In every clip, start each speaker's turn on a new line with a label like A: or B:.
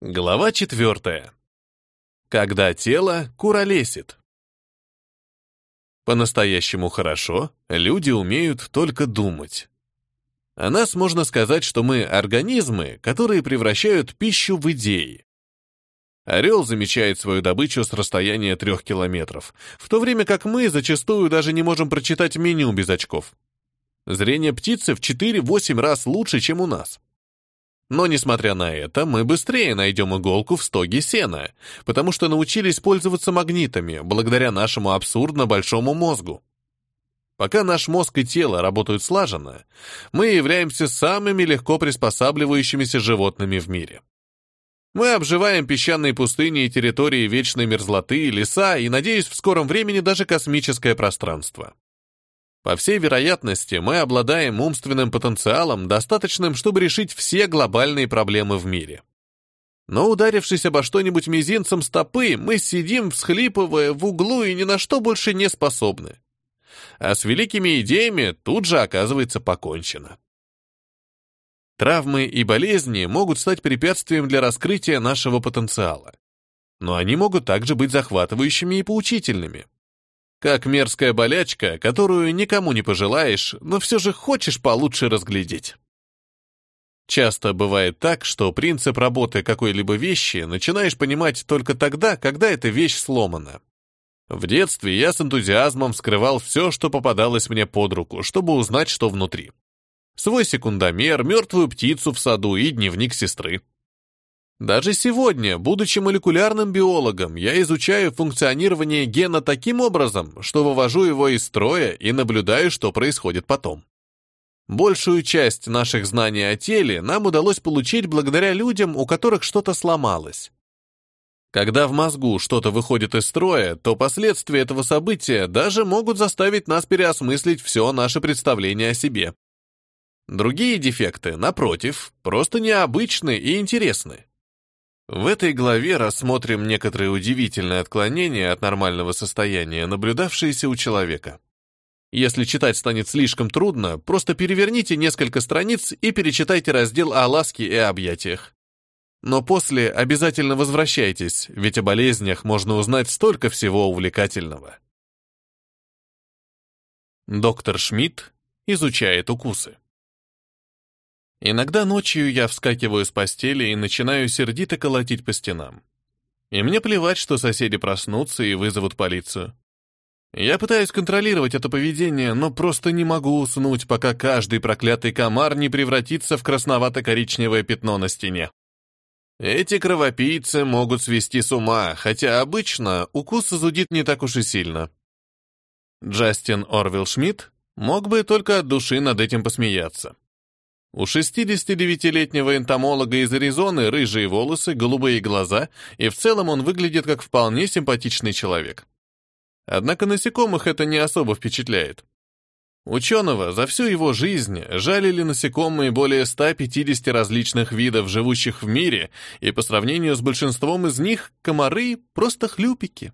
A: Глава четвертая. Когда тело куролесит. По-настоящему хорошо люди умеют только думать. О нас можно сказать, что мы организмы, которые превращают пищу в идеи. Орел замечает свою добычу с расстояния трех километров, в то время как мы зачастую даже не можем прочитать меню без очков. Зрение птицы в 4-8 раз лучше, чем у нас. Но, несмотря на это, мы быстрее найдем иголку в стоге сена, потому что научились пользоваться магнитами, благодаря нашему абсурдно большому мозгу. Пока наш мозг и тело работают слаженно, мы являемся самыми легко приспосабливающимися животными в мире. Мы обживаем песчаные пустыни и территории вечной мерзлоты, леса и, надеюсь, в скором времени даже космическое пространство. По всей вероятности, мы обладаем умственным потенциалом, достаточным, чтобы решить все глобальные проблемы в мире. Но ударившись обо что-нибудь мизинцем стопы, мы сидим, всхлипывая в углу и ни на что больше не способны. А с великими идеями тут же оказывается покончено. Травмы и болезни могут стать препятствием для раскрытия нашего потенциала. Но они могут также быть захватывающими и поучительными. Как мерзкая болячка, которую никому не пожелаешь, но все же хочешь получше разглядеть. Часто бывает так, что принцип работы какой-либо вещи начинаешь понимать только тогда, когда эта вещь сломана. В детстве я с энтузиазмом вскрывал все, что попадалось мне под руку, чтобы узнать, что внутри. Свой секундомер, мертвую птицу в саду и дневник сестры. Даже сегодня, будучи молекулярным биологом, я изучаю функционирование гена таким образом, что вывожу его из строя и наблюдаю, что происходит потом. Большую часть наших знаний о теле нам удалось получить благодаря людям, у которых что-то сломалось. Когда в мозгу что-то выходит из строя, то последствия этого события даже могут заставить нас переосмыслить все наше представление о себе. Другие дефекты, напротив, просто необычны и интересны. В этой главе рассмотрим некоторые удивительные отклонения от нормального состояния, наблюдавшиеся у человека. Если читать станет слишком трудно, просто переверните несколько страниц и перечитайте раздел о ласке и объятиях. Но после обязательно возвращайтесь, ведь о болезнях можно узнать столько всего увлекательного. Доктор Шмидт изучает укусы. Иногда ночью я вскакиваю с постели и начинаю сердито колотить по стенам. И мне плевать, что соседи проснутся и вызовут полицию. Я пытаюсь контролировать это поведение, но просто не могу уснуть, пока каждый проклятый комар не превратится в красновато-коричневое пятно на стене. Эти кровопийцы могут свести с ума, хотя обычно укус зудит не так уж и сильно. Джастин Орвилл Шмидт мог бы только от души над этим посмеяться. У 69-летнего энтомолога из Аризоны рыжие волосы, голубые глаза, и в целом он выглядит как вполне симпатичный человек. Однако насекомых это не особо впечатляет. Ученого за всю его жизнь жалили насекомые более 150 различных видов, живущих в мире, и по сравнению с большинством из них комары — просто хлюпики.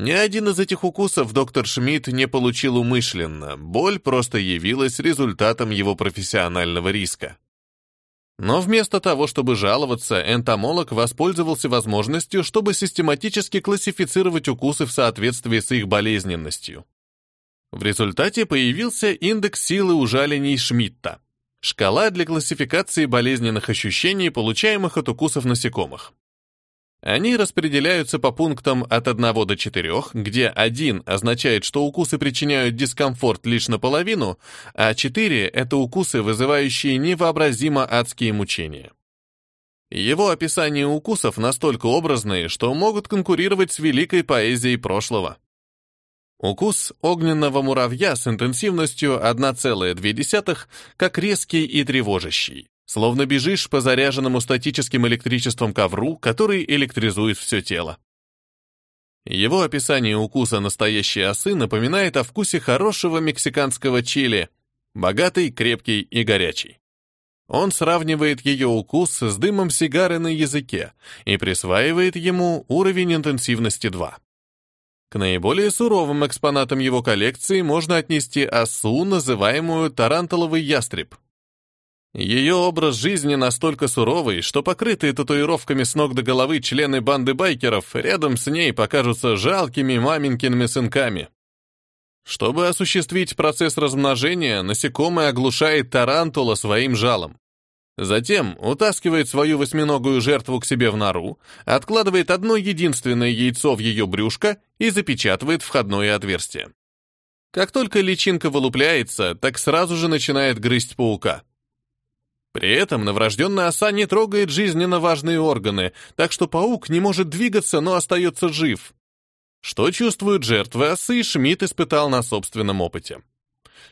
A: Ни один из этих укусов доктор Шмидт не получил умышленно, боль просто явилась результатом его профессионального риска. Но вместо того, чтобы жаловаться, энтомолог воспользовался возможностью, чтобы систематически классифицировать укусы в соответствии с их болезненностью. В результате появился индекс силы ужалений Шмидта, шкала для классификации болезненных ощущений, получаемых от укусов насекомых. Они распределяются по пунктам от 1 до 4, где 1 означает, что укусы причиняют дискомфорт лишь наполовину, а 4 — это укусы, вызывающие невообразимо адские мучения. Его описания укусов настолько образные, что могут конкурировать с великой поэзией прошлого. Укус огненного муравья с интенсивностью 1,2, как резкий и тревожащий. Словно бежишь по заряженному статическим электричеством ковру, который электризует все тело. Его описание укуса настоящей осы напоминает о вкусе хорошего мексиканского чили, богатый, крепкий и горячий. Он сравнивает ее укус с дымом сигары на языке и присваивает ему уровень интенсивности 2. К наиболее суровым экспонатам его коллекции можно отнести осу, называемую тарантуловый ястреб, Ее образ жизни настолько суровый, что покрытые татуировками с ног до головы члены банды байкеров рядом с ней покажутся жалкими маменькиными сынками. Чтобы осуществить процесс размножения, насекомое оглушает тарантула своим жалом. Затем утаскивает свою восьминогую жертву к себе в нору, откладывает одно единственное яйцо в ее брюшко и запечатывает входное отверстие. Как только личинка вылупляется, так сразу же начинает грызть паука. При этом новорожденная оса не трогает жизненно важные органы, так что паук не может двигаться, но остается жив. Что чувствуют жертвы осы, Шмидт испытал на собственном опыте.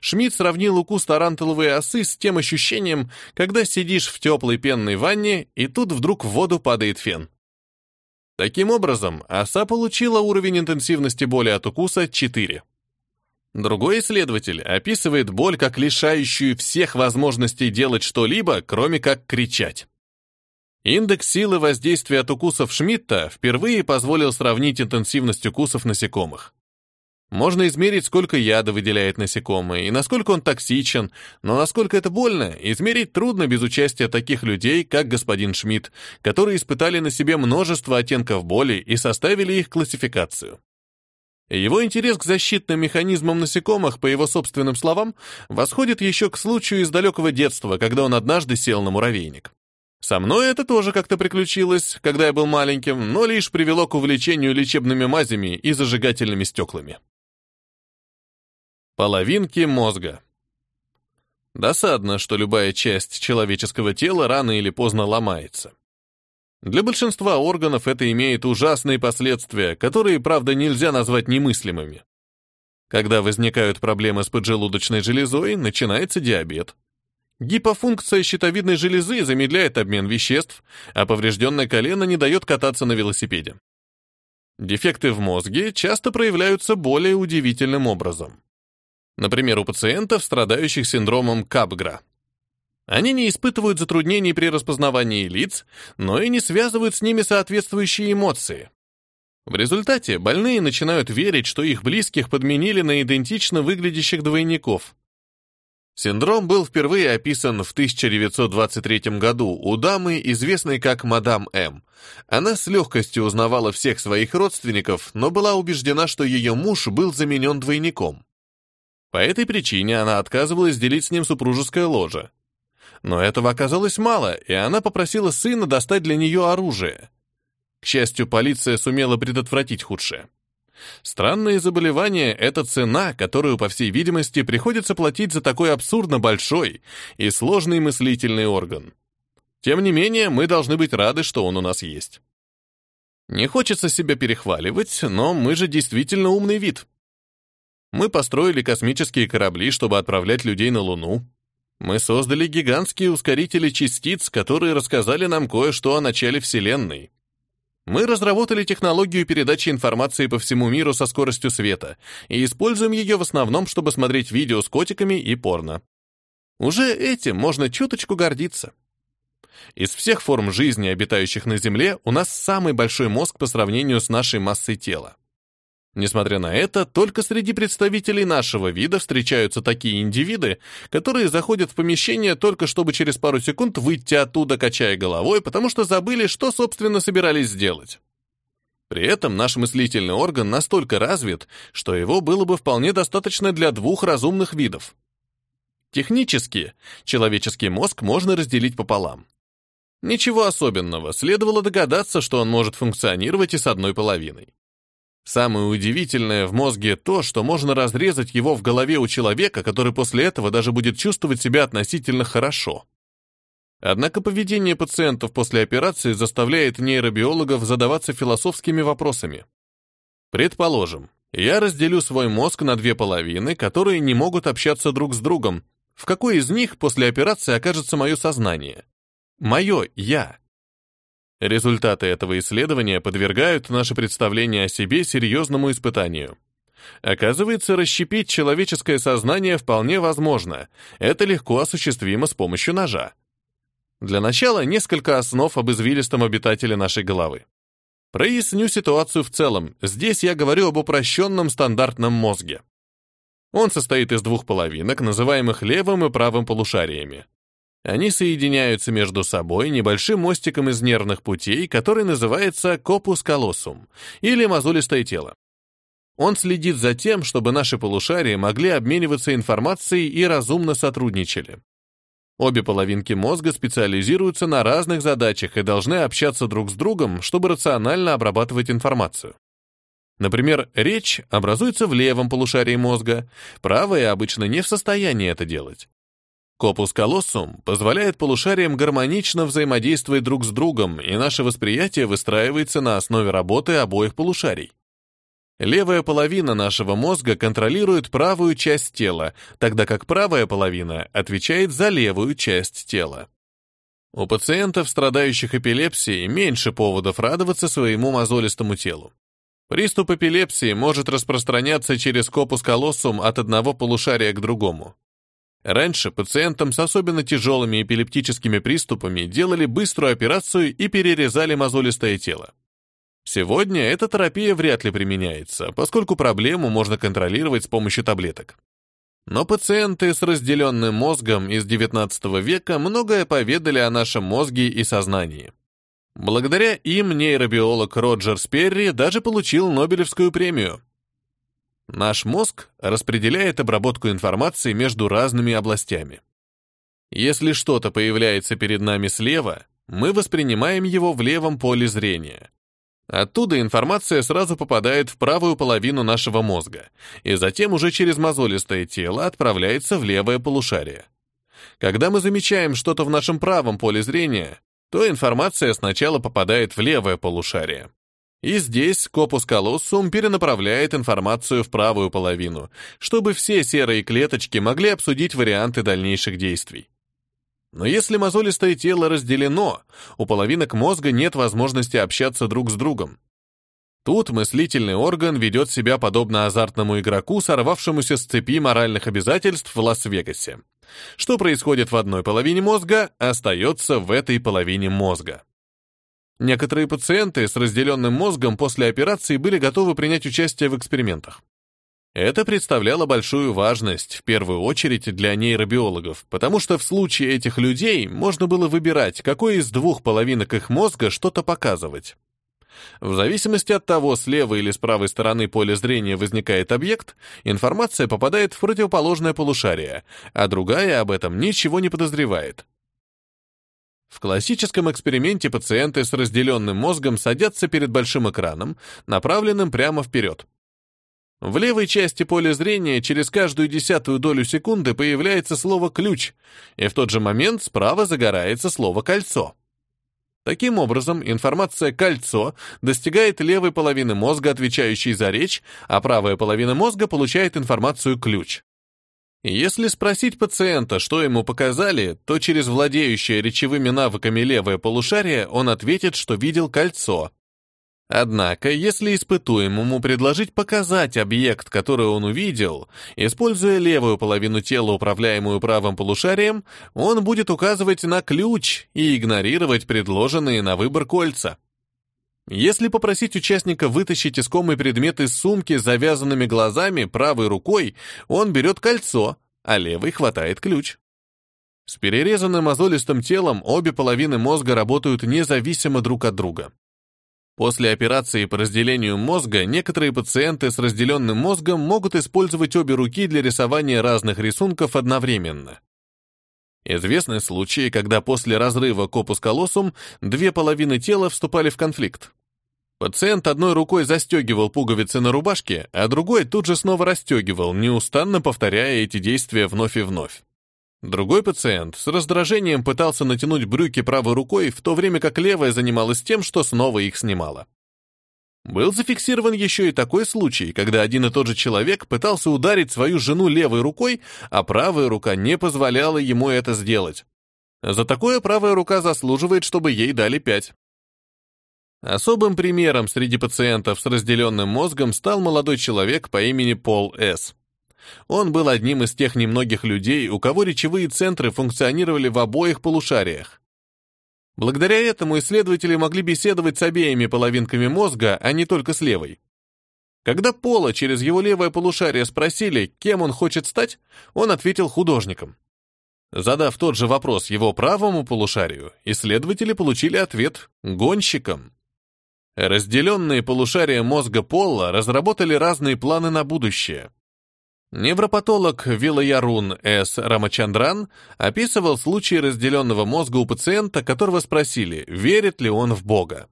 A: Шмидт сравнил укус тарантуловой осы с тем ощущением, когда сидишь в теплой пенной ванне, и тут вдруг в воду падает фен. Таким образом, оса получила уровень интенсивности боли от укуса 4. Другой исследователь описывает боль как лишающую всех возможностей делать что-либо, кроме как кричать. Индекс силы воздействия от укусов Шмидта впервые позволил сравнить интенсивность укусов насекомых. Можно измерить, сколько яда выделяет насекомое и насколько он токсичен, но насколько это больно, измерить трудно без участия таких людей, как господин Шмидт, которые испытали на себе множество оттенков боли и составили их классификацию. Его интерес к защитным механизмам насекомых, по его собственным словам, восходит еще к случаю из далекого детства, когда он однажды сел на муравейник. Со мной это тоже как-то приключилось, когда я был маленьким, но лишь привело к увлечению лечебными мазями и зажигательными стеклами. Половинки мозга. Досадно, что любая часть человеческого тела рано или поздно ломается. Для большинства органов это имеет ужасные последствия, которые, правда, нельзя назвать немыслимыми. Когда возникают проблемы с поджелудочной железой, начинается диабет. Гипофункция щитовидной железы замедляет обмен веществ, а поврежденное колено не дает кататься на велосипеде. Дефекты в мозге часто проявляются более удивительным образом. Например, у пациентов, страдающих синдромом Капгра. Они не испытывают затруднений при распознавании лиц, но и не связывают с ними соответствующие эмоции. В результате больные начинают верить, что их близких подменили на идентично выглядящих двойников. Синдром был впервые описан в 1923 году у дамы, известной как мадам М. Она с легкостью узнавала всех своих родственников, но была убеждена, что ее муж был заменен двойником. По этой причине она отказывалась делить с ним супружеское ложе. Но этого оказалось мало, и она попросила сына достать для нее оружие. К счастью, полиция сумела предотвратить худшее. Странные заболевания — это цена, которую, по всей видимости, приходится платить за такой абсурдно большой и сложный мыслительный орган. Тем не менее, мы должны быть рады, что он у нас есть. Не хочется себя перехваливать, но мы же действительно умный вид. Мы построили космические корабли, чтобы отправлять людей на Луну. Мы создали гигантские ускорители частиц, которые рассказали нам кое-что о начале Вселенной. Мы разработали технологию передачи информации по всему миру со скоростью света и используем ее в основном, чтобы смотреть видео с котиками и порно. Уже этим можно чуточку гордиться. Из всех форм жизни, обитающих на Земле, у нас самый большой мозг по сравнению с нашей массой тела. Несмотря на это, только среди представителей нашего вида встречаются такие индивиды, которые заходят в помещение только чтобы через пару секунд выйти оттуда, качая головой, потому что забыли, что, собственно, собирались сделать. При этом наш мыслительный орган настолько развит, что его было бы вполне достаточно для двух разумных видов. Технически человеческий мозг можно разделить пополам. Ничего особенного, следовало догадаться, что он может функционировать и с одной половиной. Самое удивительное в мозге то, что можно разрезать его в голове у человека, который после этого даже будет чувствовать себя относительно хорошо. Однако поведение пациентов после операции заставляет нейробиологов задаваться философскими вопросами. Предположим, я разделю свой мозг на две половины, которые не могут общаться друг с другом. В какой из них после операции окажется мое сознание? Мое «я». Результаты этого исследования подвергают наше представление о себе серьезному испытанию. Оказывается, расщепить человеческое сознание вполне возможно. Это легко осуществимо с помощью ножа. Для начала несколько основ об извилистом обитателе нашей головы. Проясню ситуацию в целом. Здесь я говорю об упрощенном стандартном мозге. Он состоит из двух половинок, называемых левым и правым полушариями. Они соединяются между собой небольшим мостиком из нервных путей, который называется копус колоссум, или мозолистое тело. Он следит за тем, чтобы наши полушария могли обмениваться информацией и разумно сотрудничали. Обе половинки мозга специализируются на разных задачах и должны общаться друг с другом, чтобы рационально обрабатывать информацию. Например, речь образуется в левом полушарии мозга, правое обычно не в состоянии это делать. Копус колоссум позволяет полушариям гармонично взаимодействовать друг с другом, и наше восприятие выстраивается на основе работы обоих полушарий. Левая половина нашего мозга контролирует правую часть тела, тогда как правая половина отвечает за левую часть тела. У пациентов, страдающих эпилепсией, меньше поводов радоваться своему мозолистому телу. Приступ эпилепсии может распространяться через копус колоссум от одного полушария к другому. Раньше пациентам с особенно тяжелыми эпилептическими приступами делали быструю операцию и перерезали мозолистое тело. Сегодня эта терапия вряд ли применяется, поскольку проблему можно контролировать с помощью таблеток. Но пациенты с разделенным мозгом из XIX века многое поведали о нашем мозге и сознании. Благодаря им нейробиолог Роджер Сперри даже получил Нобелевскую премию. Наш мозг распределяет обработку информации между разными областями. Если что-то появляется перед нами слева, мы воспринимаем его в левом поле зрения. Оттуда информация сразу попадает в правую половину нашего мозга, и затем уже через мозолистое тело отправляется в левое полушарие. Когда мы замечаем что-то в нашем правом поле зрения, то информация сначала попадает в левое полушарие. И здесь копус колоссум перенаправляет информацию в правую половину, чтобы все серые клеточки могли обсудить варианты дальнейших действий. Но если мозолистое тело разделено, у половинок мозга нет возможности общаться друг с другом. Тут мыслительный орган ведет себя подобно азартному игроку, сорвавшемуся с цепи моральных обязательств в Лас-Вегасе. Что происходит в одной половине мозга, остается в этой половине мозга. Некоторые пациенты с разделенным мозгом после операции были готовы принять участие в экспериментах. Это представляло большую важность, в первую очередь для нейробиологов, потому что в случае этих людей можно было выбирать, какой из двух половинок их мозга что-то показывать. В зависимости от того, с левой или с правой стороны поля зрения возникает объект, информация попадает в противоположное полушарие, а другая об этом ничего не подозревает. В классическом эксперименте пациенты с разделенным мозгом садятся перед большим экраном, направленным прямо вперед. В левой части поля зрения через каждую десятую долю секунды появляется слово «ключ», и в тот же момент справа загорается слово «кольцо». Таким образом, информация «кольцо» достигает левой половины мозга, отвечающей за речь, а правая половина мозга получает информацию «ключ». Если спросить пациента, что ему показали, то через владеющее речевыми навыками левое полушарие он ответит, что видел кольцо. Однако, если испытуемому предложить показать объект, который он увидел, используя левую половину тела, управляемую правым полушарием, он будет указывать на ключ и игнорировать предложенные на выбор кольца. Если попросить участника вытащить искомый предмет из сумки с завязанными глазами правой рукой, он берет кольцо, а левой хватает ключ. С перерезанным мозолистым телом обе половины мозга работают независимо друг от друга. После операции по разделению мозга некоторые пациенты с разделенным мозгом могут использовать обе руки для рисования разных рисунков одновременно. Известны случаи, когда после разрыва копус колоссум две половины тела вступали в конфликт. Пациент одной рукой застегивал пуговицы на рубашке, а другой тут же снова расстегивал, неустанно повторяя эти действия вновь и вновь. Другой пациент с раздражением пытался натянуть брюки правой рукой, в то время как левая занималась тем, что снова их снимала. Был зафиксирован еще и такой случай, когда один и тот же человек пытался ударить свою жену левой рукой, а правая рука не позволяла ему это сделать. За такое правая рука заслуживает, чтобы ей дали пять. Особым примером среди пациентов с разделенным мозгом стал молодой человек по имени Пол С. Он был одним из тех немногих людей, у кого речевые центры функционировали в обоих полушариях. Благодаря этому исследователи могли беседовать с обеими половинками мозга, а не только с левой. Когда Пола через его левое полушарие спросили, кем он хочет стать, он ответил художником. Задав тот же вопрос его правому полушарию, исследователи получили ответ «гонщиком». Разделенные полушария мозга Полла разработали разные планы на будущее. Невропатолог Вилаярун С. Рамачандран описывал случай разделенного мозга у пациента, которого спросили, верит ли он в Бога.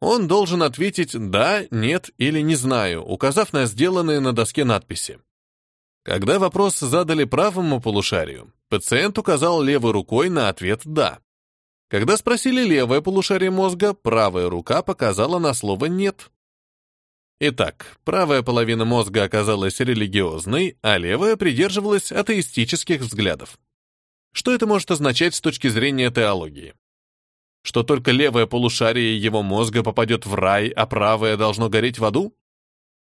A: Он должен ответить «да», «нет» или «не знаю», указав на сделанные на доске надписи. Когда вопрос задали правому полушарию, пациент указал левой рукой на ответ «да». Когда спросили левое полушарие мозга, правая рука показала на слово «нет». Итак, правая половина мозга оказалась религиозной, а левая придерживалась атеистических взглядов. Что это может означать с точки зрения теологии? Что только левое полушарие его мозга попадет в рай, а правое должно гореть в аду?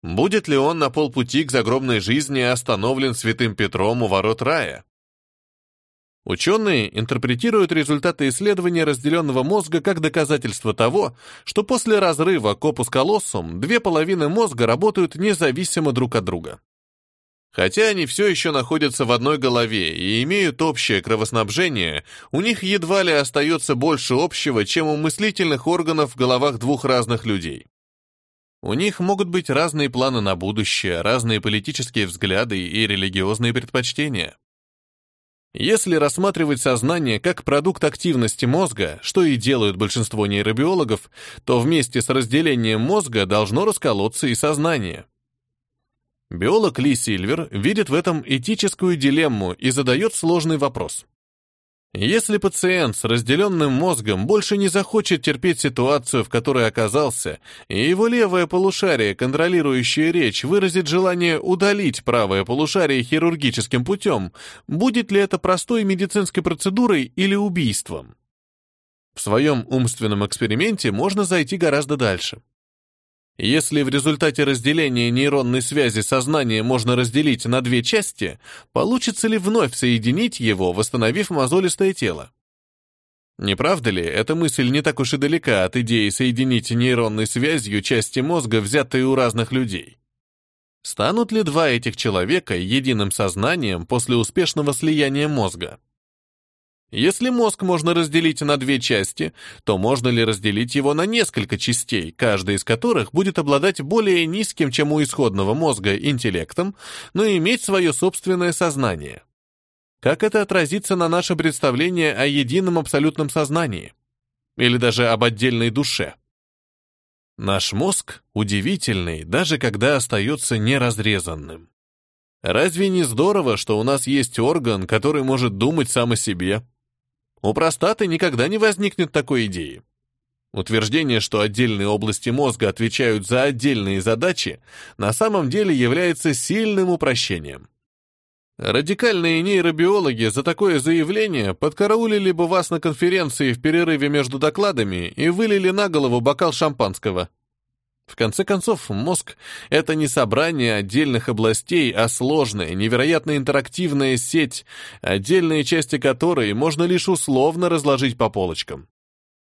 A: Будет ли он на полпути к загробной жизни остановлен святым Петром у ворот рая? Ученые интерпретируют результаты исследования разделенного мозга как доказательство того, что после разрыва копус колоссум две половины мозга работают независимо друг от друга. Хотя они все еще находятся в одной голове и имеют общее кровоснабжение, у них едва ли остается больше общего, чем у мыслительных органов в головах двух разных людей. У них могут быть разные планы на будущее, разные политические взгляды и религиозные предпочтения. Если рассматривать сознание как продукт активности мозга, что и делают большинство нейробиологов, то вместе с разделением мозга должно расколоться и сознание. Биолог Ли Сильвер видит в этом этическую дилемму и задает сложный вопрос. Если пациент с разделенным мозгом больше не захочет терпеть ситуацию, в которой оказался, и его левое полушарие, контролирующее речь, выразит желание удалить правое полушарие хирургическим путем, будет ли это простой медицинской процедурой или убийством? В своем умственном эксперименте можно зайти гораздо дальше. Если в результате разделения нейронной связи сознание можно разделить на две части, получится ли вновь соединить его, восстановив мозолистое тело? Не правда ли, эта мысль не так уж и далека от идеи соединить нейронной связью части мозга, взятые у разных людей? Станут ли два этих человека единым сознанием после успешного слияния мозга? Если мозг можно разделить на две части, то можно ли разделить его на несколько частей, каждая из которых будет обладать более низким, чем у исходного мозга, интеллектом, но иметь свое собственное сознание? Как это отразится на наше представление о едином абсолютном сознании? Или даже об отдельной душе? Наш мозг удивительный, даже когда остается неразрезанным. Разве не здорово, что у нас есть орган, который может думать сам о себе? У простаты никогда не возникнет такой идеи. Утверждение, что отдельные области мозга отвечают за отдельные задачи, на самом деле является сильным упрощением. Радикальные нейробиологи за такое заявление подкараулили бы вас на конференции в перерыве между докладами и вылили на голову бокал шампанского. В конце концов, мозг — это не собрание отдельных областей, а сложная, невероятно интерактивная сеть, отдельные части которой можно лишь условно разложить по полочкам.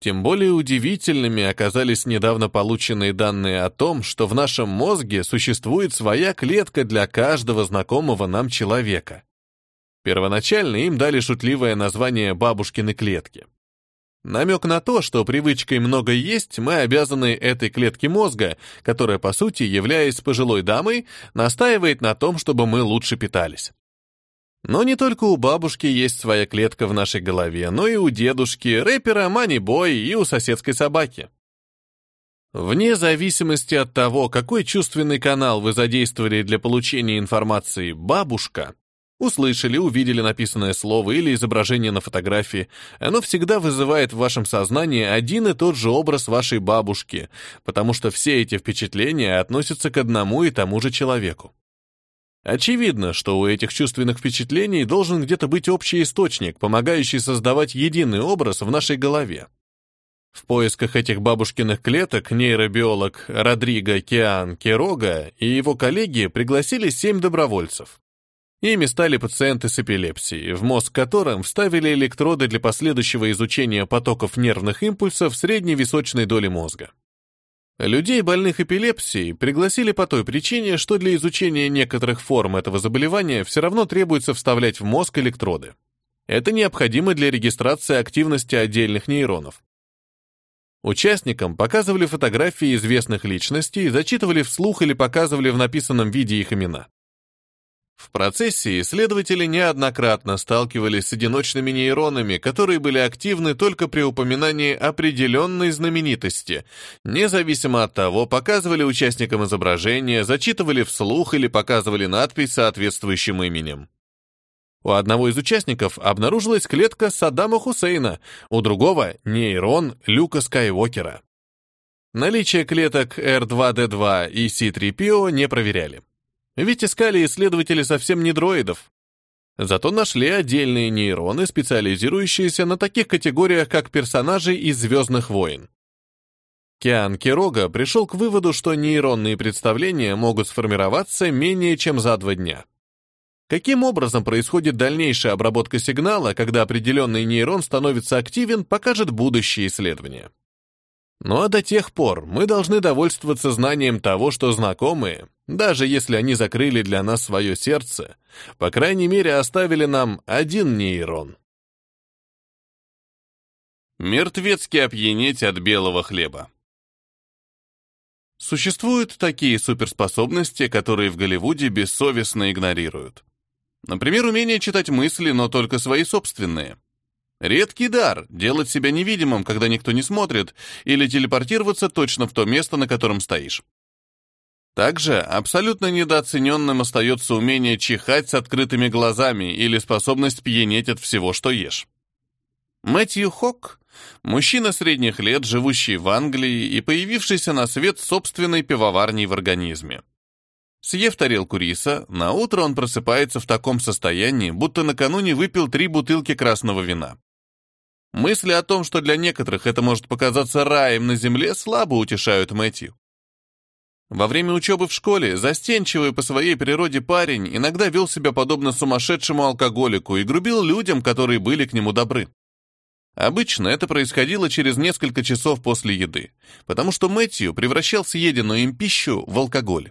A: Тем более удивительными оказались недавно полученные данные о том, что в нашем мозге существует своя клетка для каждого знакомого нам человека. Первоначально им дали шутливое название «бабушкины клетки». Намек на то, что привычкой много есть, мы обязаны этой клетке мозга, которая, по сути, являясь пожилой дамой, настаивает на том, чтобы мы лучше питались. Но не только у бабушки есть своя клетка в нашей голове, но и у дедушки, рэпера Мани Бой и у соседской собаки. Вне зависимости от того, какой чувственный канал вы задействовали для получения информации «бабушка», Услышали, увидели написанное слово или изображение на фотографии, оно всегда вызывает в вашем сознании один и тот же образ вашей бабушки, потому что все эти впечатления относятся к одному и тому же человеку. Очевидно, что у этих чувственных впечатлений должен где-то быть общий источник, помогающий создавать единый образ в нашей голове. В поисках этих бабушкиных клеток нейробиолог Родриго Киан Керога и его коллеги пригласили семь добровольцев. Ими стали пациенты с эпилепсией, в мозг которым вставили электроды для последующего изучения потоков нервных импульсов средней височной доли мозга. Людей, больных эпилепсией, пригласили по той причине, что для изучения некоторых форм этого заболевания все равно требуется вставлять в мозг электроды. Это необходимо для регистрации активности отдельных нейронов. Участникам показывали фотографии известных личностей, зачитывали вслух или показывали в написанном виде их имена. В процессе исследователи неоднократно сталкивались с одиночными нейронами, которые были активны только при упоминании определенной знаменитости, независимо от того, показывали участникам изображение, зачитывали вслух или показывали надпись соответствующим именем. У одного из участников обнаружилась клетка Саддама Хусейна, у другого — нейрон Люка Скайуокера. Наличие клеток R2-D2 и C3PO не проверяли. Ведь искали исследователи совсем не дроидов. Зато нашли отдельные нейроны, специализирующиеся на таких категориях, как персонажи из «Звездных войн». Киан Кирога пришел к выводу, что нейронные представления могут сформироваться менее чем за два дня. Каким образом происходит дальнейшая обработка сигнала, когда определенный нейрон становится активен, покажет будущее исследование. Ну а до тех пор мы должны довольствоваться знанием того, что знакомые, даже если они закрыли для нас свое сердце, по крайней мере оставили нам один нейрон. Мертвецки опьянеть от белого хлеба. Существуют такие суперспособности, которые в Голливуде бессовестно игнорируют. Например, умение читать мысли, но только свои собственные. Редкий дар — делать себя невидимым, когда никто не смотрит, или телепортироваться точно в то место, на котором стоишь. Также абсолютно недооцененным остается умение чихать с открытыми глазами или способность пьянеть от всего, что ешь. Мэтью Хок — мужчина средних лет, живущий в Англии и появившийся на свет собственной пивоварней в организме. Съев тарелку риса, на утро он просыпается в таком состоянии, будто накануне выпил три бутылки красного вина. Мысли о том, что для некоторых это может показаться раем на земле, слабо утешают Мэтью. Во время учебы в школе застенчивый по своей природе парень иногда вел себя подобно сумасшедшему алкоголику и грубил людям, которые были к нему добры. Обычно это происходило через несколько часов после еды, потому что Мэтью превращал съеденную им пищу в алкоголь.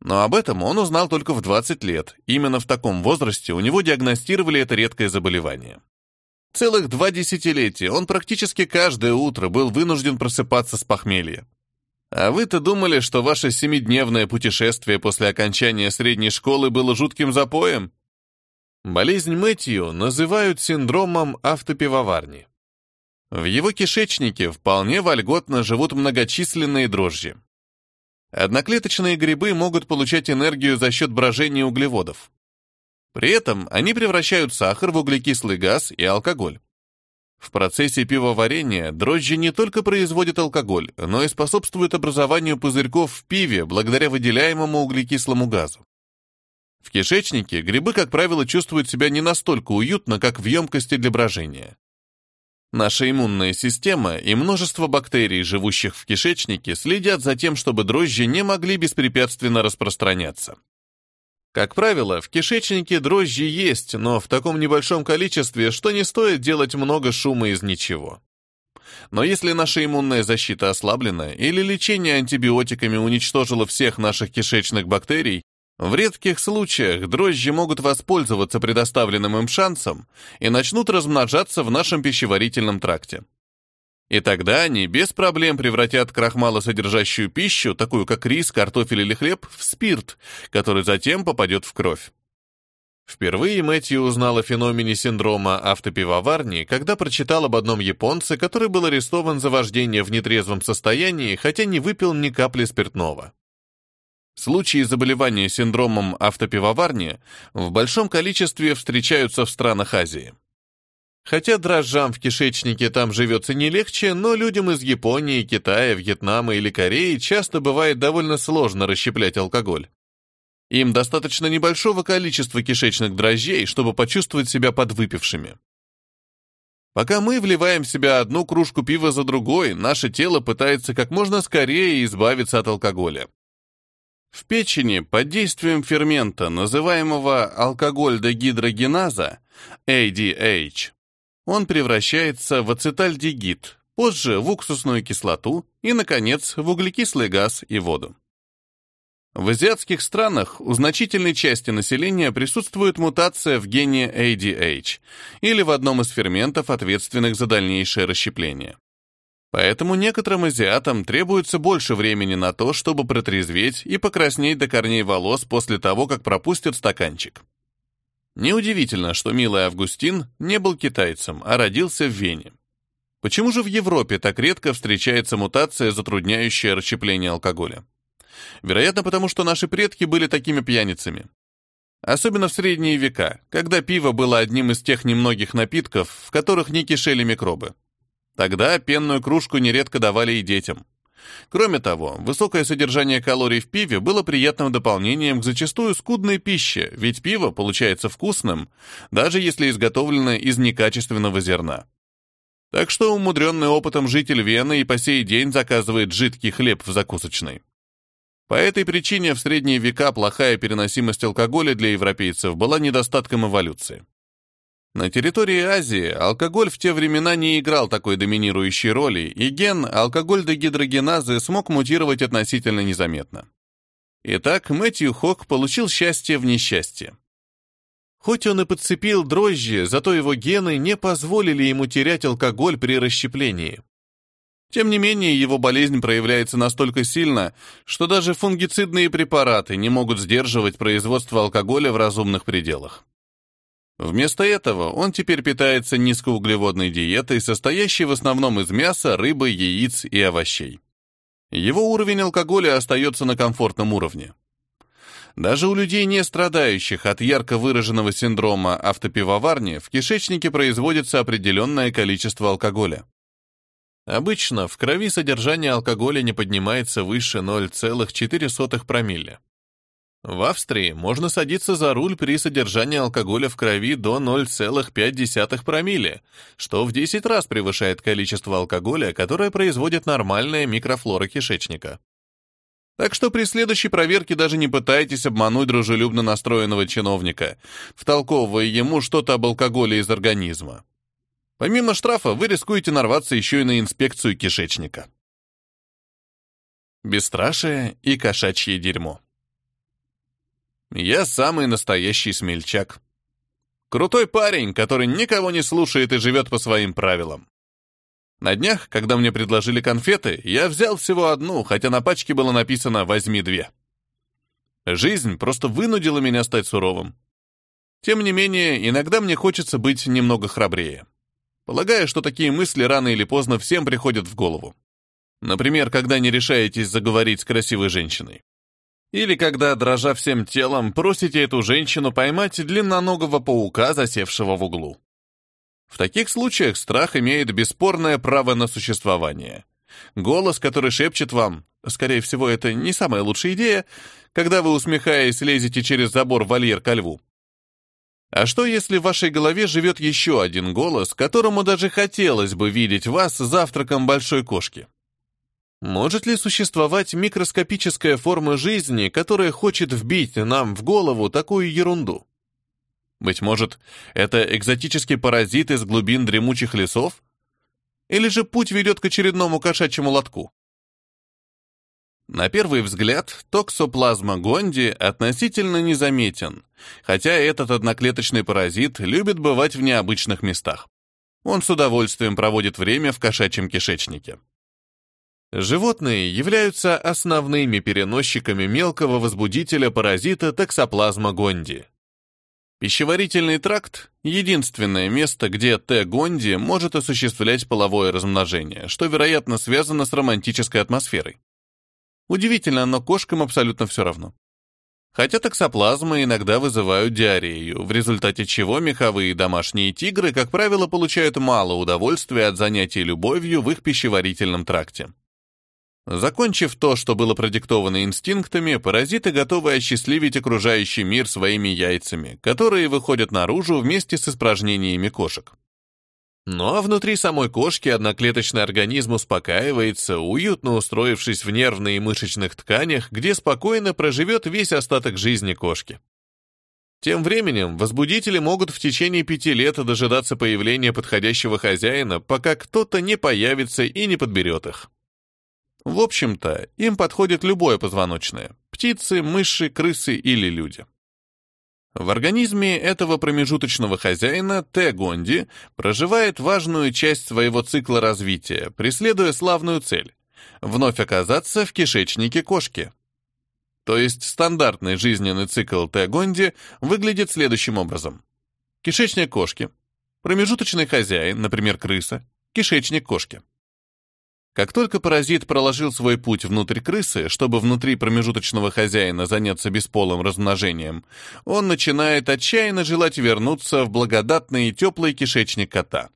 A: Но об этом он узнал только в 20 лет. Именно в таком возрасте у него диагностировали это редкое заболевание. Целых два десятилетия он практически каждое утро был вынужден просыпаться с похмелья. А вы-то думали, что ваше семидневное путешествие после окончания средней школы было жутким запоем? Болезнь Мэтью называют синдромом автопивоварни. В его кишечнике вполне вольготно живут многочисленные дрожжи. Одноклеточные грибы могут получать энергию за счет брожения углеводов. При этом они превращают сахар в углекислый газ и алкоголь. В процессе пивоварения дрожжи не только производят алкоголь, но и способствуют образованию пузырьков в пиве благодаря выделяемому углекислому газу. В кишечнике грибы, как правило, чувствуют себя не настолько уютно, как в емкости для брожения. Наша иммунная система и множество бактерий, живущих в кишечнике, следят за тем, чтобы дрожжи не могли беспрепятственно распространяться. Как правило, в кишечнике дрожжи есть, но в таком небольшом количестве, что не стоит делать много шума из ничего. Но если наша иммунная защита ослаблена или лечение антибиотиками уничтожило всех наших кишечных бактерий, в редких случаях дрожжи могут воспользоваться предоставленным им шансом и начнут размножаться в нашем пищеварительном тракте. И тогда они без проблем превратят крахмалосодержащую пищу, такую как рис, картофель или хлеб, в спирт, который затем попадет в кровь. Впервые Мэтью узнал о феномене синдрома автопивоварни, когда прочитал об одном японце, который был арестован за вождение в нетрезвом состоянии, хотя не выпил ни капли спиртного. Случаи заболевания синдромом автопивоварни в большом количестве встречаются в странах Азии. Хотя дрожжам в кишечнике там живется не легче, но людям из Японии, Китая, Вьетнама или Кореи часто бывает довольно сложно расщеплять алкоголь. Им достаточно небольшого количества кишечных дрожжей, чтобы почувствовать себя подвыпившими. Пока мы вливаем в себя одну кружку пива за другой, наше тело пытается как можно скорее избавиться от алкоголя. В печени под действием фермента, называемого алкоголь-дегидрогеназа, ADH, он превращается в ацетальдегид, позже в уксусную кислоту и, наконец, в углекислый газ и воду. В азиатских странах у значительной части населения присутствует мутация в гене ADH или в одном из ферментов, ответственных за дальнейшее расщепление. Поэтому некоторым азиатам требуется больше времени на то, чтобы протрезветь и покраснеть до корней волос после того, как пропустят стаканчик. Неудивительно, что милый Августин не был китайцем, а родился в Вене. Почему же в Европе так редко встречается мутация, затрудняющая расщепление алкоголя? Вероятно, потому что наши предки были такими пьяницами. Особенно в средние века, когда пиво было одним из тех немногих напитков, в которых не кишели микробы. Тогда пенную кружку нередко давали и детям. Кроме того, высокое содержание калорий в пиве было приятным дополнением к зачастую скудной пище, ведь пиво получается вкусным, даже если изготовлено из некачественного зерна. Так что умудренный опытом житель Вены и по сей день заказывает жидкий хлеб в закусочной. По этой причине в средние века плохая переносимость алкоголя для европейцев была недостатком эволюции. На территории Азии алкоголь в те времена не играл такой доминирующей роли, и ген алкоголь-дегидрогеназы смог мутировать относительно незаметно. Итак, Мэтью Хок получил счастье в несчастье. Хоть он и подцепил дрожжи, зато его гены не позволили ему терять алкоголь при расщеплении. Тем не менее, его болезнь проявляется настолько сильно, что даже фунгицидные препараты не могут сдерживать производство алкоголя в разумных пределах. Вместо этого он теперь питается низкоуглеводной диетой, состоящей в основном из мяса, рыбы, яиц и овощей. Его уровень алкоголя остается на комфортном уровне. Даже у людей, не страдающих от ярко выраженного синдрома автопивоварни, в кишечнике производится определенное количество алкоголя. Обычно в крови содержание алкоголя не поднимается выше 0,4 промилле. В Австрии можно садиться за руль при содержании алкоголя в крови до 0,5 промилле, что в 10 раз превышает количество алкоголя, которое производит нормальная микрофлора кишечника. Так что при следующей проверке даже не пытайтесь обмануть дружелюбно настроенного чиновника, втолковывая ему что-то об алкоголе из организма. Помимо штрафа, вы рискуете нарваться еще и на инспекцию кишечника. Бесстрашие и кошачье дерьмо. Я самый настоящий смельчак. Крутой парень, который никого не слушает и живет по своим правилам. На днях, когда мне предложили конфеты, я взял всего одну, хотя на пачке было написано «возьми две». Жизнь просто вынудила меня стать суровым. Тем не менее, иногда мне хочется быть немного храбрее. Полагаю, что такие мысли рано или поздно всем приходят в голову. Например, когда не решаетесь заговорить с красивой женщиной. Или когда, дрожа всем телом, просите эту женщину поймать длинноногого паука, засевшего в углу. В таких случаях страх имеет бесспорное право на существование. Голос, который шепчет вам, скорее всего, это не самая лучшая идея, когда вы, усмехаясь, лезете через забор вольер ко льву. А что, если в вашей голове живет еще один голос, которому даже хотелось бы видеть вас завтраком большой кошки? Может ли существовать микроскопическая форма жизни, которая хочет вбить нам в голову такую ерунду? Быть может, это экзотический паразит из глубин дремучих лесов? Или же путь ведет к очередному кошачьему лотку? На первый взгляд, токсоплазма гонди относительно незаметен, хотя этот одноклеточный паразит любит бывать в необычных местах. Он с удовольствием проводит время в кошачьем кишечнике. Животные являются основными переносчиками мелкого возбудителя паразита токсоплазма гонди. Пищеварительный тракт – единственное место, где Т. гонди может осуществлять половое размножение, что, вероятно, связано с романтической атмосферой. Удивительно, но кошкам абсолютно все равно. Хотя токсоплазмы иногда вызывают диарею, в результате чего меховые домашние тигры, как правило, получают мало удовольствия от занятий любовью в их пищеварительном тракте. Закончив то, что было продиктовано инстинктами, паразиты готовы осчастливить окружающий мир своими яйцами, которые выходят наружу вместе с испражнениями кошек. Ну а внутри самой кошки одноклеточный организм успокаивается, уютно устроившись в нервных и мышечных тканях, где спокойно проживет весь остаток жизни кошки. Тем временем возбудители могут в течение пяти лет дожидаться появления подходящего хозяина, пока кто-то не появится и не подберет их. В общем-то, им подходит любое позвоночное – птицы, мыши, крысы или люди. В организме этого промежуточного хозяина Т. Гонди проживает важную часть своего цикла развития, преследуя славную цель – вновь оказаться в кишечнике кошки. То есть стандартный жизненный цикл Т. Гонди выглядит следующим образом. Кишечник кошки, промежуточный хозяин, например, крыса, кишечник кошки. Как только паразит проложил свой путь внутрь крысы, чтобы внутри промежуточного хозяина заняться бесполым размножением, он начинает отчаянно желать вернуться в благодатный и теплый кишечник кота.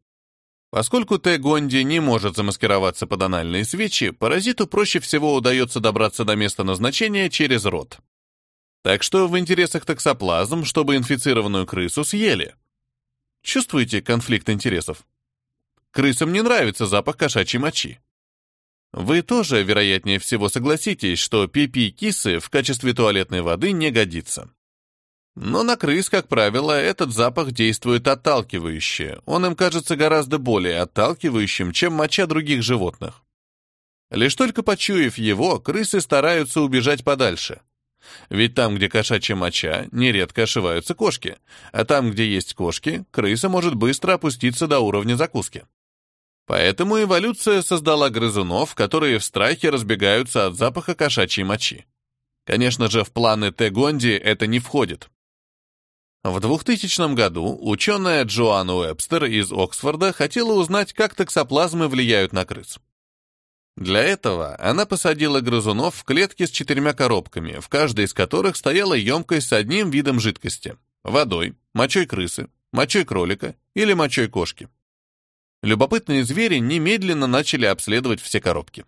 A: Поскольку Т. Гонди не может замаскироваться под анальные свечи, паразиту проще всего удается добраться до места назначения через рот. Так что в интересах токсоплазм, чтобы инфицированную крысу съели. Чувствуете конфликт интересов? Крысам не нравится запах кошачьей мочи. Вы тоже, вероятнее всего, согласитесь, что пипи-кисы в качестве туалетной воды не годится. Но на крыс, как правило, этот запах действует отталкивающе. Он им кажется гораздо более отталкивающим, чем моча других животных. Лишь только почуяв его, крысы стараются убежать подальше. Ведь там, где кошачья моча, нередко ошиваются кошки, а там, где есть кошки, крыса может быстро опуститься до уровня закуски. Поэтому эволюция создала грызунов, которые в страхе разбегаются от запаха кошачьей мочи. Конечно же, в планы Т. Гонди это не входит. В 2000 году ученая Джоан Уэбстер из Оксфорда хотела узнать, как токсоплазмы влияют на крыс. Для этого она посадила грызунов в клетки с четырьмя коробками, в каждой из которых стояла емкость с одним видом жидкости – водой, мочой крысы, мочой кролика или мочой кошки. Любопытные звери немедленно начали обследовать все коробки.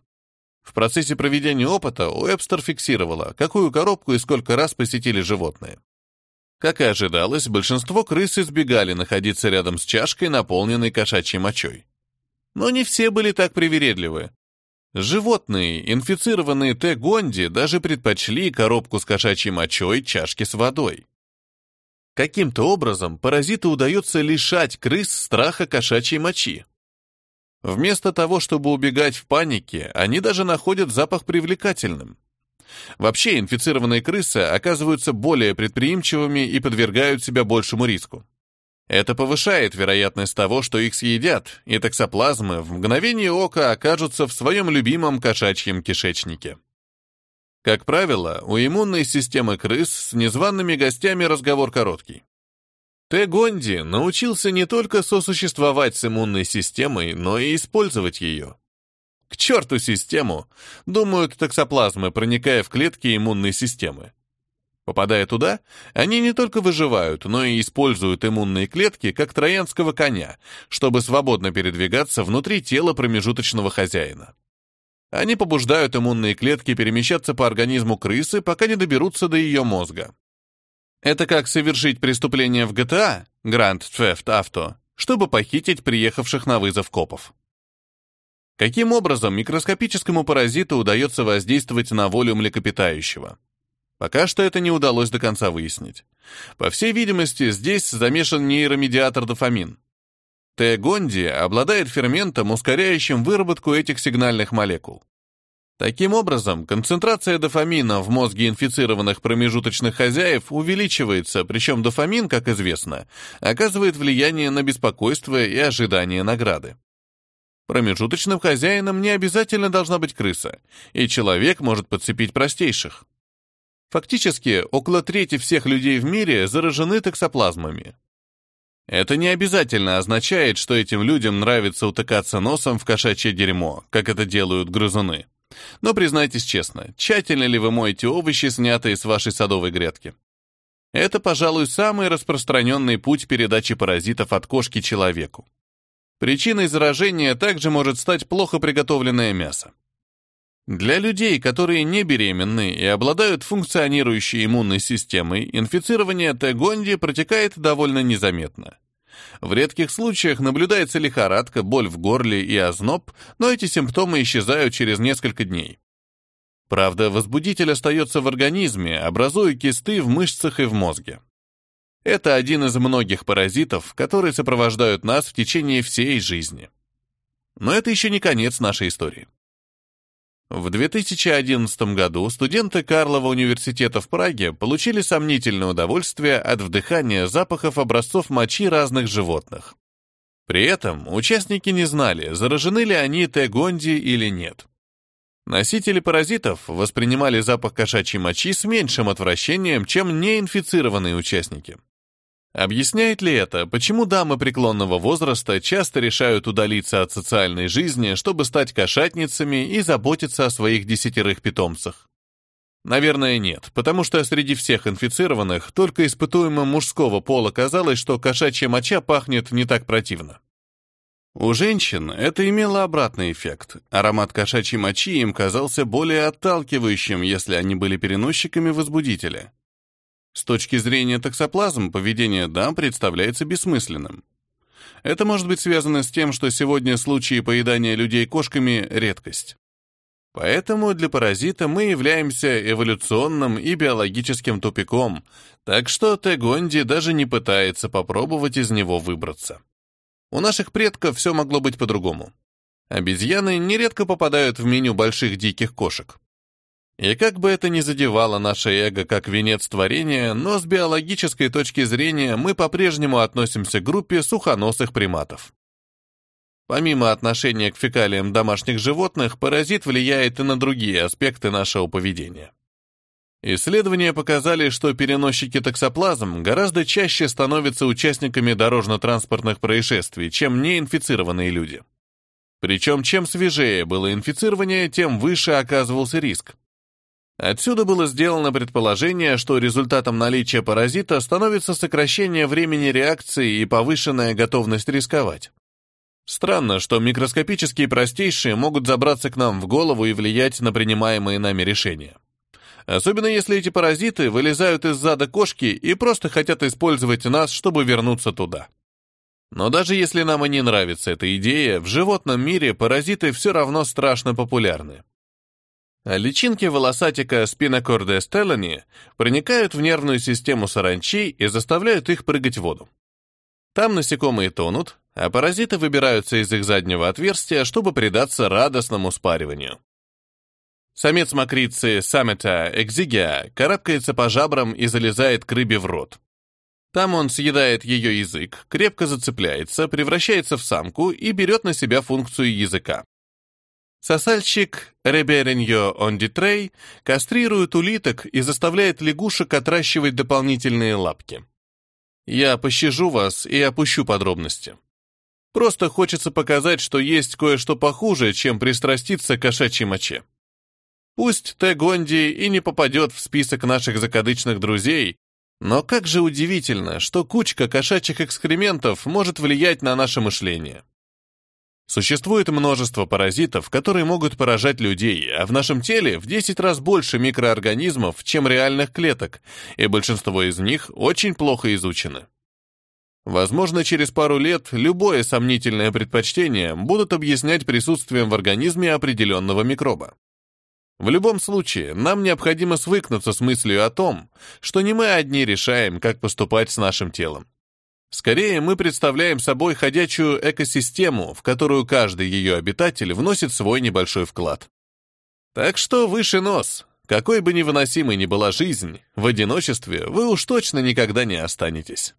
A: В процессе проведения опыта Уэбстер фиксировала, какую коробку и сколько раз посетили животные. Как и ожидалось, большинство крыс избегали находиться рядом с чашкой, наполненной кошачьей мочой. Но не все были так привередливы. Животные, инфицированные Т-гонди, даже предпочли коробку с кошачьей мочой чашки с водой. Каким-то образом паразиту удается лишать крыс страха кошачьей мочи. Вместо того, чтобы убегать в панике, они даже находят запах привлекательным. Вообще, инфицированные крысы оказываются более предприимчивыми и подвергают себя большему риску. Это повышает вероятность того, что их съедят, и токсоплазмы в мгновение ока окажутся в своем любимом кошачьем кишечнике. Как правило, у иммунной системы крыс с незваными гостями разговор короткий. Т. Гонди научился не только сосуществовать с иммунной системой, но и использовать ее. К черту систему, думают токсоплазмы, проникая в клетки иммунной системы. Попадая туда, они не только выживают, но и используют иммунные клетки как троянского коня, чтобы свободно передвигаться внутри тела промежуточного хозяина. Они побуждают иммунные клетки перемещаться по организму крысы, пока не доберутся до ее мозга. Это как совершить преступление в GTA, Grand Theft Auto, чтобы похитить приехавших на вызов копов. Каким образом микроскопическому паразиту удается воздействовать на волю млекопитающего? Пока что это не удалось до конца выяснить. По всей видимости, здесь замешан нейромедиатор дофамин. Т-гонди обладает ферментом, ускоряющим выработку этих сигнальных молекул. Таким образом, концентрация дофамина в мозге инфицированных промежуточных хозяев увеличивается, причем дофамин, как известно, оказывает влияние на беспокойство и ожидание награды. Промежуточным хозяином не обязательно должна быть крыса, и человек может подцепить простейших. Фактически, около трети всех людей в мире заражены токсоплазмами. Это не обязательно означает, что этим людям нравится утыкаться носом в кошачье дерьмо, как это делают грызуны. Но признайтесь честно, тщательно ли вы моете овощи, снятые с вашей садовой грядки? Это, пожалуй, самый распространенный путь передачи паразитов от кошки человеку. Причиной заражения также может стать плохо приготовленное мясо. Для людей, которые не беременны и обладают функционирующей иммунной системой, инфицирование Т-гонди протекает довольно незаметно. В редких случаях наблюдается лихорадка, боль в горле и озноб, но эти симптомы исчезают через несколько дней. Правда, возбудитель остается в организме, образуя кисты в мышцах и в мозге. Это один из многих паразитов, которые сопровождают нас в течение всей жизни. Но это еще не конец нашей истории. В 2011 году студенты Карлова университета в Праге получили сомнительное удовольствие от вдыхания запахов образцов мочи разных животных. При этом участники не знали, заражены ли они Т-гонди или нет. Носители паразитов воспринимали запах кошачьей мочи с меньшим отвращением, чем неинфицированные участники. Объясняет ли это, почему дамы преклонного возраста часто решают удалиться от социальной жизни, чтобы стать кошатницами и заботиться о своих десятерых питомцах? Наверное, нет, потому что среди всех инфицированных только испытуемым мужского пола казалось, что кошачья моча пахнет не так противно. У женщин это имело обратный эффект. Аромат кошачьей мочи им казался более отталкивающим, если они были переносчиками возбудителя. С точки зрения токсоплазм, поведение дам представляется бессмысленным. Это может быть связано с тем, что сегодня случаи поедания людей кошками — редкость. Поэтому для паразита мы являемся эволюционным и биологическим тупиком, так что Тегонди даже не пытается попробовать из него выбраться. У наших предков все могло быть по-другому. Обезьяны нередко попадают в меню больших диких кошек. И как бы это ни задевало наше эго как венец творения, но с биологической точки зрения мы по-прежнему относимся к группе сухоносых приматов. Помимо отношения к фекалиям домашних животных, паразит влияет и на другие аспекты нашего поведения. Исследования показали, что переносчики токсоплазм гораздо чаще становятся участниками дорожно-транспортных происшествий, чем неинфицированные люди. Причем чем свежее было инфицирование, тем выше оказывался риск. Отсюда было сделано предположение, что результатом наличия паразита становится сокращение времени реакции и повышенная готовность рисковать. Странно, что микроскопические простейшие могут забраться к нам в голову и влиять на принимаемые нами решения. Особенно если эти паразиты вылезают из зада кошки и просто хотят использовать нас, чтобы вернуться туда. Но даже если нам и не нравится эта идея, в животном мире паразиты все равно страшно популярны. А личинки волосатика спинокорда стеллани проникают в нервную систему саранчи и заставляют их прыгать в воду. Там насекомые тонут, а паразиты выбираются из их заднего отверстия, чтобы предаться радостному спариванию. Самец мокрицы Самета экзигия карабкается по жабрам и залезает к рыбе в рот. Там он съедает ее язык, крепко зацепляется, превращается в самку и берет на себя функцию языка. Сосальщик Ребереньо Ондитрей кастрирует улиток и заставляет лягушек отращивать дополнительные лапки. Я пощажу вас и опущу подробности. Просто хочется показать, что есть кое-что похуже, чем пристраститься к кошачьей моче. Пусть Т. Гонди и не попадет в список наших закадычных друзей, но как же удивительно, что кучка кошачьих экскрементов может влиять на наше мышление. Существует множество паразитов, которые могут поражать людей, а в нашем теле в 10 раз больше микроорганизмов, чем реальных клеток, и большинство из них очень плохо изучено. Возможно, через пару лет любое сомнительное предпочтение будут объяснять присутствием в организме определенного микроба. В любом случае, нам необходимо свыкнуться с мыслью о том, что не мы одни решаем, как поступать с нашим телом. Скорее, мы представляем собой ходячую экосистему, в которую каждый ее обитатель вносит свой небольшой вклад. Так что выше нос. Какой бы невыносимой ни была жизнь, в одиночестве вы уж точно никогда не останетесь.